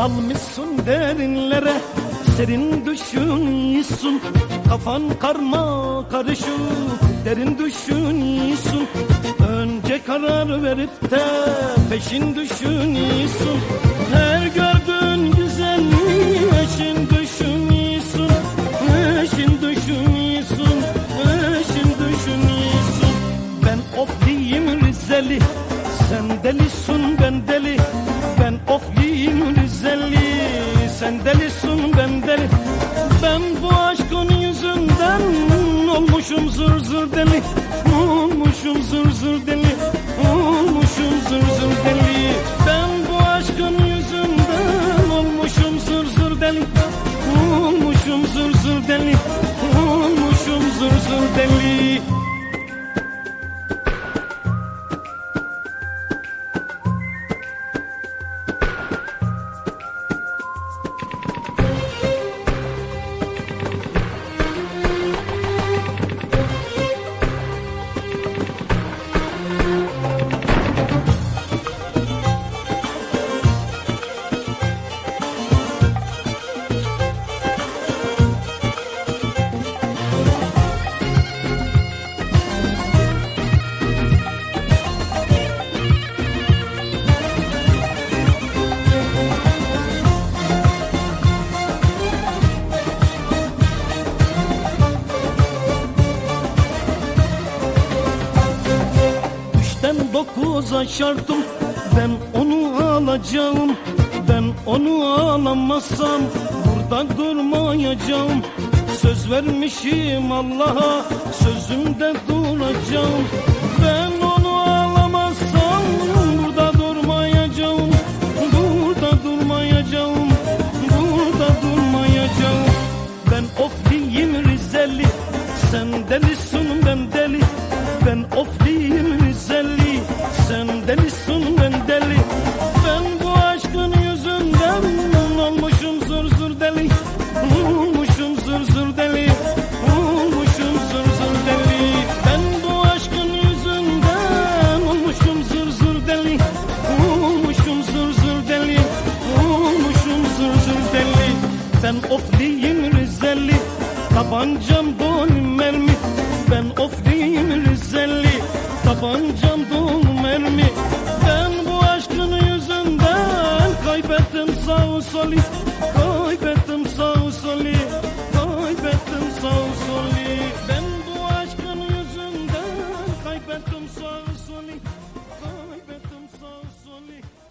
Dalmışsın derinlere serin düşünüyorsun. Kafan karma karışık derin düşünüyorsun. Önce karar verip de peşin düşünüyorsun. Her gördüğün güzelliği eşin düşünüyorsun. Eşin düşünüyorsun, eşin düşünüyorsun. Ben of diyeyim Rizeli Sen delisin ben deli Ben Sen delisin ben deli. Ben bu aşkın yüzünden Olmuşum zır zır deli. Olmuşum zır zır deli. Olmuşum zır zır deli dokuza şartım Ben onu alacağım Ben onu alamazsam Burada durmayacağım. Söz vermişim Allah'a Sözümde duracağım. Ben onu alamazsam Burada durmayacağım Burada durmayacağım Burada durmayacağım. Ben of diyeyim Rizeli Sen delisin ben deli. Ben of Ben of diyeyim Rizeli Tabancam dolu mermi. Ben of diyeyim Rizeli Tabancam dolu mermi. Ben bu aşkın yüzünden Kaybettim sağ solu